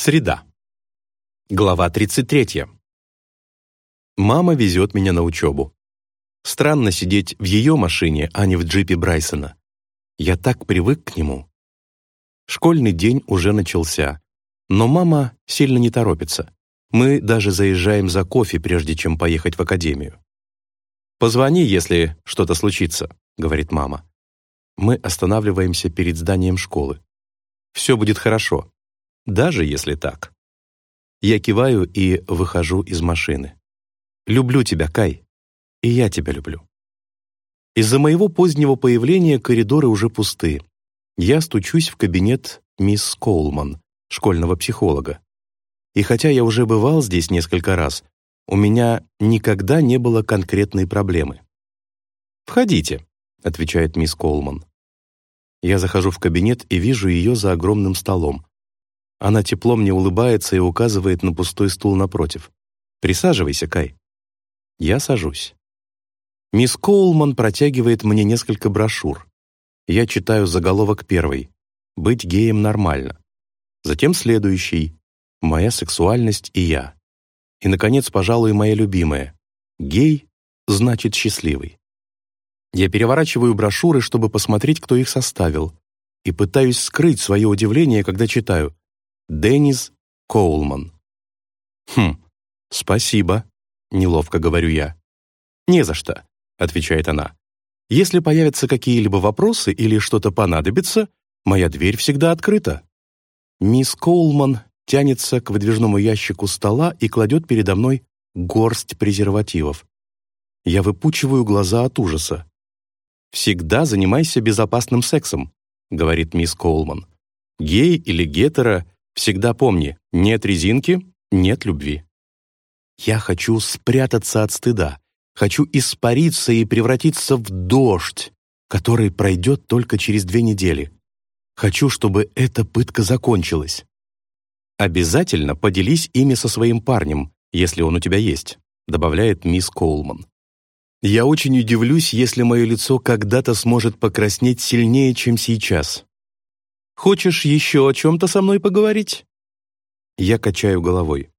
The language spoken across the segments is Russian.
Среда. Глава 33. Мама везет меня на учебу. Странно сидеть в ее машине, а не в джипе Брайсона. Я так привык к нему. Школьный день уже начался, но мама сильно не торопится. Мы даже заезжаем за кофе, прежде чем поехать в академию. «Позвони, если что-то случится», — говорит мама. Мы останавливаемся перед зданием школы. «Все будет хорошо», даже если так. Я киваю и выхожу из машины. «Люблю тебя, Кай. И я тебя люблю». Из-за моего позднего появления коридоры уже пусты. Я стучусь в кабинет мисс Коулман, школьного психолога. И хотя я уже бывал здесь несколько раз, у меня никогда не было конкретной проблемы. «Входите», — отвечает мисс Коулман. Я захожу в кабинет и вижу ее за огромным столом. Она тепло мне улыбается и указывает на пустой стул напротив. «Присаживайся, Кай». Я сажусь. Мисс Коулман протягивает мне несколько брошюр. Я читаю заголовок первый «Быть геем нормально». Затем следующий «Моя сексуальность и я». И, наконец, пожалуй, моя любимая «Гей значит счастливый». Я переворачиваю брошюры, чтобы посмотреть, кто их составил, и пытаюсь скрыть свое удивление, когда читаю Деннис Коулман. «Хм, спасибо», — неловко говорю я. «Не за что», — отвечает она. «Если появятся какие-либо вопросы или что-то понадобится, моя дверь всегда открыта». Мисс Коулман тянется к выдвижному ящику стола и кладет передо мной горсть презервативов. Я выпучиваю глаза от ужаса. «Всегда занимайся безопасным сексом», — говорит мисс Коулман. «Гей или гетеро Всегда помни, нет резинки — нет любви. Я хочу спрятаться от стыда, хочу испариться и превратиться в дождь, который пройдет только через две недели. Хочу, чтобы эта пытка закончилась. Обязательно поделись ими со своим парнем, если он у тебя есть, добавляет мисс Коулман. Я очень удивлюсь, если мое лицо когда-то сможет покраснеть сильнее, чем сейчас. Хочешь еще о чем-то со мной поговорить?» Я качаю головой.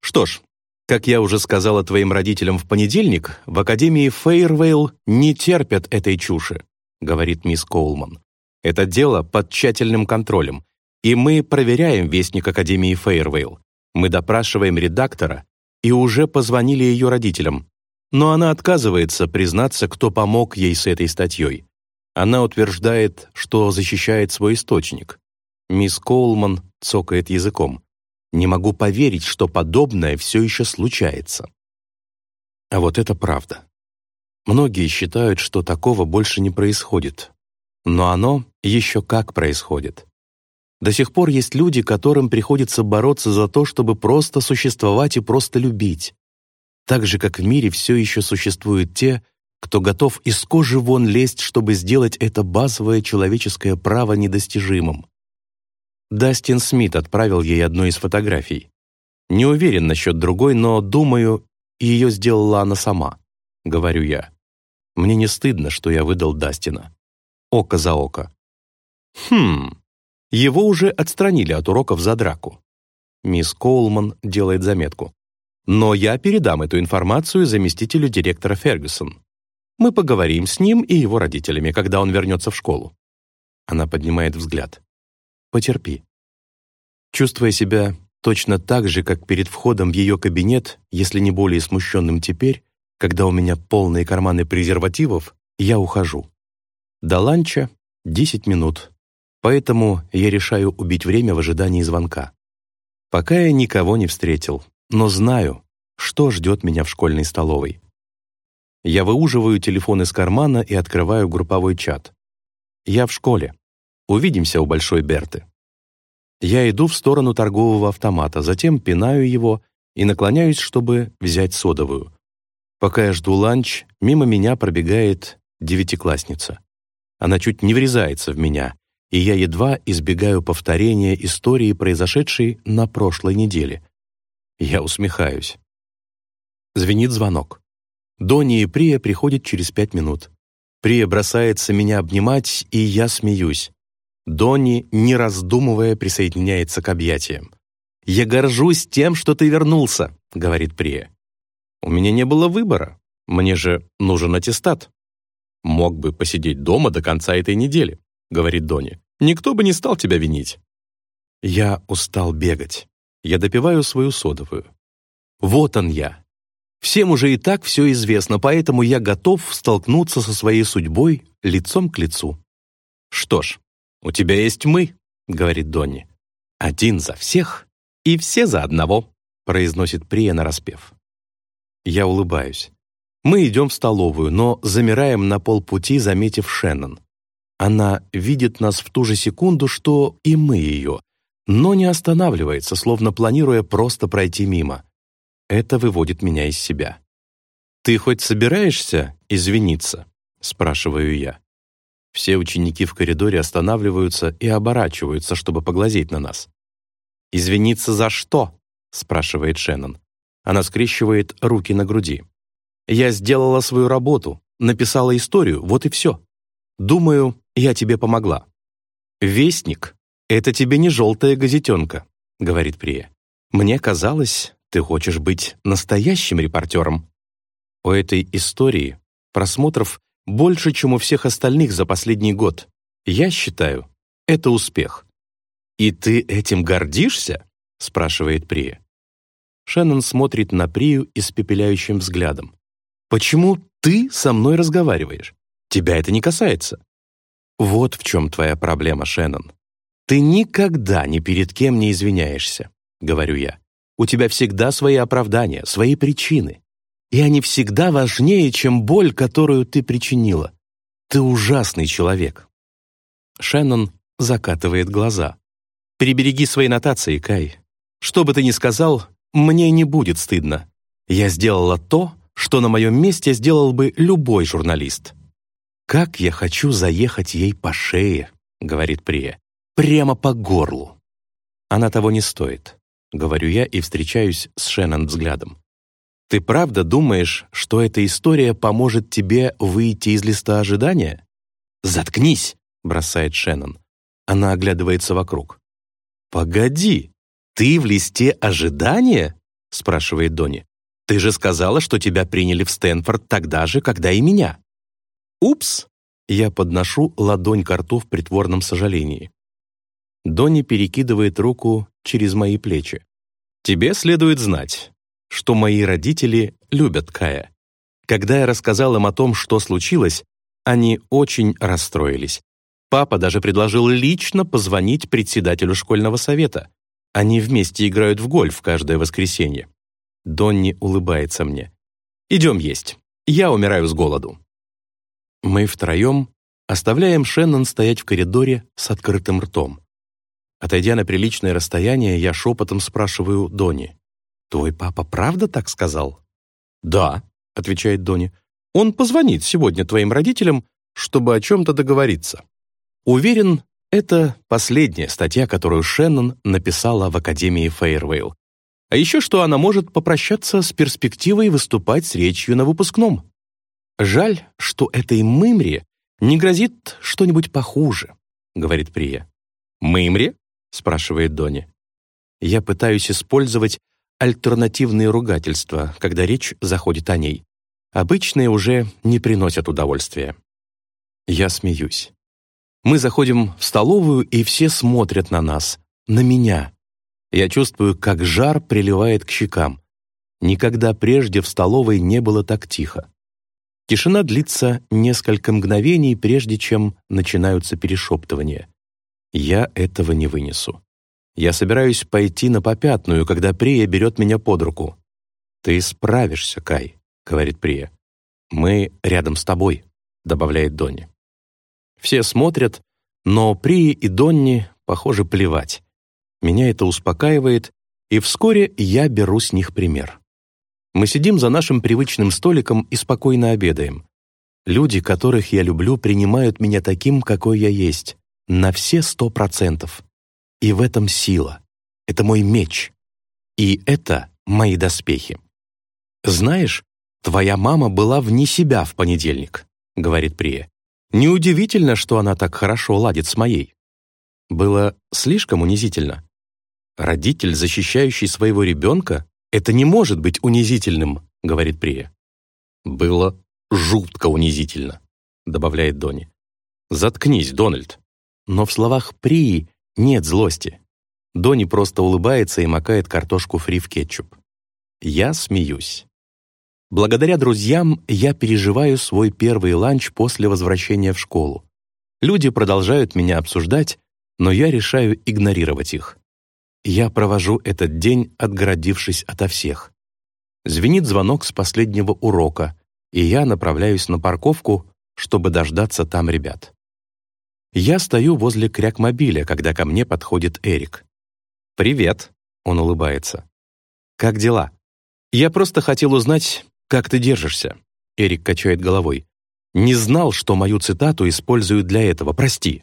«Что ж, как я уже сказала твоим родителям в понедельник, в Академии Фейрвейл не терпят этой чуши», говорит мисс Коулман. «Это дело под тщательным контролем, и мы проверяем вестник Академии Фейрвейл. Мы допрашиваем редактора и уже позвонили ее родителям, но она отказывается признаться, кто помог ей с этой статьей. Она утверждает, что защищает свой источник. Мисс Коулман цокает языком. Не могу поверить, что подобное все еще случается. А вот это правда. Многие считают, что такого больше не происходит. Но оно еще как происходит. До сих пор есть люди, которым приходится бороться за то, чтобы просто существовать и просто любить. Так же, как в мире все еще существуют те, кто готов из кожи вон лезть, чтобы сделать это базовое человеческое право недостижимым. Дастин Смит отправил ей одну из фотографий. Не уверен насчет другой, но, думаю, ее сделала она сама, говорю я. Мне не стыдно, что я выдал Дастина. Око за око. Хм, его уже отстранили от уроков за драку. Мисс Коулман делает заметку. Но я передам эту информацию заместителю директора Фергюсон. Мы поговорим с ним и его родителями, когда он вернется в школу». Она поднимает взгляд. «Потерпи». Чувствуя себя точно так же, как перед входом в ее кабинет, если не более смущенным теперь, когда у меня полные карманы презервативов, я ухожу. До ланча 10 минут, поэтому я решаю убить время в ожидании звонка. Пока я никого не встретил, но знаю, что ждет меня в школьной столовой. Я выуживаю телефон из кармана и открываю групповой чат. Я в школе. Увидимся у Большой Берты. Я иду в сторону торгового автомата, затем пинаю его и наклоняюсь, чтобы взять содовую. Пока я жду ланч, мимо меня пробегает девятиклассница. Она чуть не врезается в меня, и я едва избегаю повторения истории, произошедшей на прошлой неделе. Я усмехаюсь. Звенит звонок. Донни и Прия приходят через пять минут. Прия бросается меня обнимать, и я смеюсь. Донни, не раздумывая, присоединяется к объятиям. «Я горжусь тем, что ты вернулся», — говорит Прия. «У меня не было выбора. Мне же нужен аттестат». «Мог бы посидеть дома до конца этой недели», — говорит Дони. «Никто бы не стал тебя винить». Я устал бегать. Я допиваю свою содовую. Вот он я. Всем уже и так все известно, поэтому я готов столкнуться со своей судьбой лицом к лицу. «Что ж, у тебя есть мы», — говорит Донни. «Один за всех и все за одного», — произносит Прия нараспев. Я улыбаюсь. Мы идем в столовую, но замираем на полпути, заметив Шеннон. Она видит нас в ту же секунду, что и мы ее, но не останавливается, словно планируя просто пройти мимо. Это выводит меня из себя. «Ты хоть собираешься извиниться?» — спрашиваю я. Все ученики в коридоре останавливаются и оборачиваются, чтобы поглазеть на нас. «Извиниться за что?» — спрашивает Шеннон. Она скрещивает руки на груди. «Я сделала свою работу, написала историю, вот и все. Думаю, я тебе помогла». «Вестник — это тебе не желтая газетенка», — говорит Прия. «Мне казалось, ты хочешь быть настоящим репортером. У этой истории просмотров больше, чем у всех остальных за последний год. Я считаю, это успех. «И ты этим гордишься?» — спрашивает Прия. Шеннон смотрит на Прию испепеляющим взглядом. «Почему ты со мной разговариваешь? Тебя это не касается». «Вот в чем твоя проблема, Шеннон. Ты никогда ни перед кем не извиняешься», — говорю я. У тебя всегда свои оправдания, свои причины. И они всегда важнее, чем боль, которую ты причинила. Ты ужасный человек». Шеннон закатывает глаза. «Прибереги свои нотации, Кай. Что бы ты ни сказал, мне не будет стыдно. Я сделала то, что на моем месте сделал бы любой журналист». «Как я хочу заехать ей по шее», — говорит Прия, — «прямо по горлу». Она того не стоит. — говорю я и встречаюсь с Шеннон взглядом. «Ты правда думаешь, что эта история поможет тебе выйти из листа ожидания?» «Заткнись!» — бросает Шеннон. Она оглядывается вокруг. «Погоди, ты в листе ожидания?» — спрашивает Донни. «Ты же сказала, что тебя приняли в Стэнфорд тогда же, когда и меня». «Упс!» — я подношу ладонь к рту в притворном сожалении. Донни перекидывает руку через мои плечи. «Тебе следует знать, что мои родители любят Кая. Когда я рассказал им о том, что случилось, они очень расстроились. Папа даже предложил лично позвонить председателю школьного совета. Они вместе играют в гольф каждое воскресенье. Донни улыбается мне. «Идем есть. Я умираю с голоду». Мы втроем оставляем Шеннон стоять в коридоре с открытым ртом. Отойдя на приличное расстояние, я шепотом спрашиваю Дони. «Твой папа правда так сказал?» «Да», — отвечает Дони. «Он позвонит сегодня твоим родителям, чтобы о чем-то договориться». Уверен, это последняя статья, которую Шеннон написала в Академии Фейервейл. А еще что она может попрощаться с перспективой выступать с речью на выпускном. «Жаль, что этой Мымре не грозит что-нибудь похуже», — говорит Прия. «Мымре?» Спрашивает Дони. Я пытаюсь использовать альтернативные ругательства, когда речь заходит о ней. Обычные уже не приносят удовольствия. Я смеюсь. Мы заходим в столовую, и все смотрят на нас, на меня. Я чувствую, как жар приливает к щекам. Никогда прежде в столовой не было так тихо. Тишина длится несколько мгновений, прежде чем начинаются перешептывания. Я этого не вынесу. Я собираюсь пойти на попятную, когда Прия берет меня под руку. «Ты справишься, Кай», — говорит Прия. «Мы рядом с тобой», — добавляет Донни. Все смотрят, но Прии и Донни, похоже, плевать. Меня это успокаивает, и вскоре я беру с них пример. Мы сидим за нашим привычным столиком и спокойно обедаем. Люди, которых я люблю, принимают меня таким, какой я есть на все сто процентов. И в этом сила. Это мой меч. И это мои доспехи. «Знаешь, твоя мама была вне себя в понедельник», — говорит Прия. «Неудивительно, что она так хорошо ладит с моей». Было слишком унизительно. «Родитель, защищающий своего ребенка, это не может быть унизительным», — говорит Прия. «Было жутко унизительно», — добавляет Дони. «Заткнись, Дональд». Но в словах Прии нет злости. Дони просто улыбается и макает картошку фри в кетчуп. Я смеюсь. Благодаря друзьям я переживаю свой первый ланч после возвращения в школу. Люди продолжают меня обсуждать, но я решаю игнорировать их. Я провожу этот день, отгородившись ото всех. Звенит звонок с последнего урока, и я направляюсь на парковку, чтобы дождаться там ребят. Я стою возле крякмобиля, когда ко мне подходит Эрик. «Привет», — он улыбается. «Как дела?» «Я просто хотел узнать, как ты держишься?» Эрик качает головой. «Не знал, что мою цитату используют для этого, прости».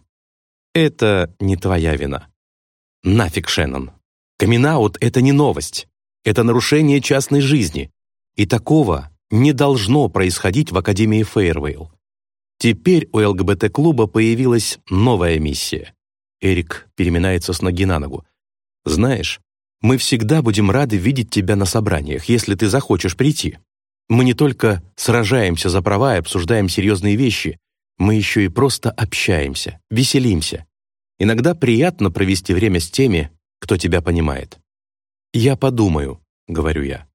«Это не твоя вина». «Нафиг, Шеннон. Камин-аут — это не новость. Это нарушение частной жизни. И такого не должно происходить в Академии Фейервейл. Теперь у ЛГБТ-клуба появилась новая миссия. Эрик переминается с ноги на ногу. «Знаешь, мы всегда будем рады видеть тебя на собраниях, если ты захочешь прийти. Мы не только сражаемся за права и обсуждаем серьезные вещи, мы еще и просто общаемся, веселимся. Иногда приятно провести время с теми, кто тебя понимает. «Я подумаю», — говорю я.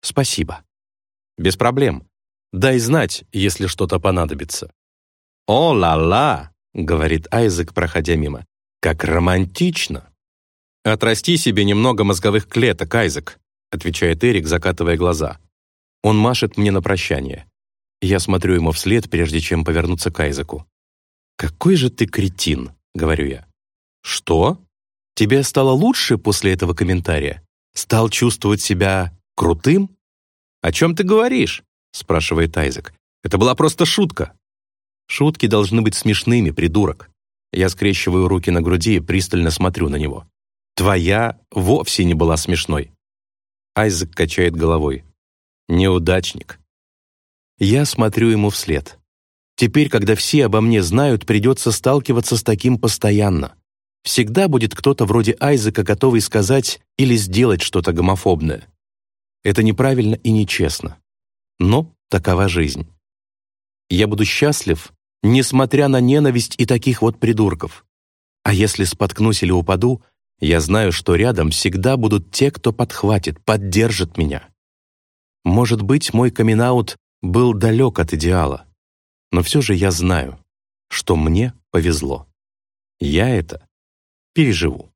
«Спасибо». «Без проблем. Дай знать, если что-то понадобится». «О-ла-ла!» — говорит Айзек, проходя мимо. «Как романтично!» «Отрасти себе немного мозговых клеток, Айзек», — отвечает Эрик, закатывая глаза. Он машет мне на прощание. Я смотрю ему вслед, прежде чем повернуться к Айзеку. «Какой же ты кретин», — говорю я. «Что? Тебе стало лучше после этого комментария? Стал чувствовать себя крутым?» «О чем ты говоришь?» — спрашивает Айзек. «Это была просто шутка». «Шутки должны быть смешными, придурок». Я скрещиваю руки на груди и пристально смотрю на него. Твоя вовсе не была смешной». Айзек качает головой. «Неудачник». Я смотрю ему вслед. Теперь, когда все обо мне знают, придется сталкиваться с таким постоянно. Всегда будет кто-то вроде Айзека, готовый сказать или сделать что-то гомофобное. Это неправильно и нечестно. Но такова жизнь. Я буду счастлив, несмотря на ненависть и таких вот придурков. А если споткнусь или упаду, я знаю, что рядом всегда будут те, кто подхватит, поддержит меня. Может быть, мой камин был далек от идеала, но все же я знаю, что мне повезло. Я это переживу.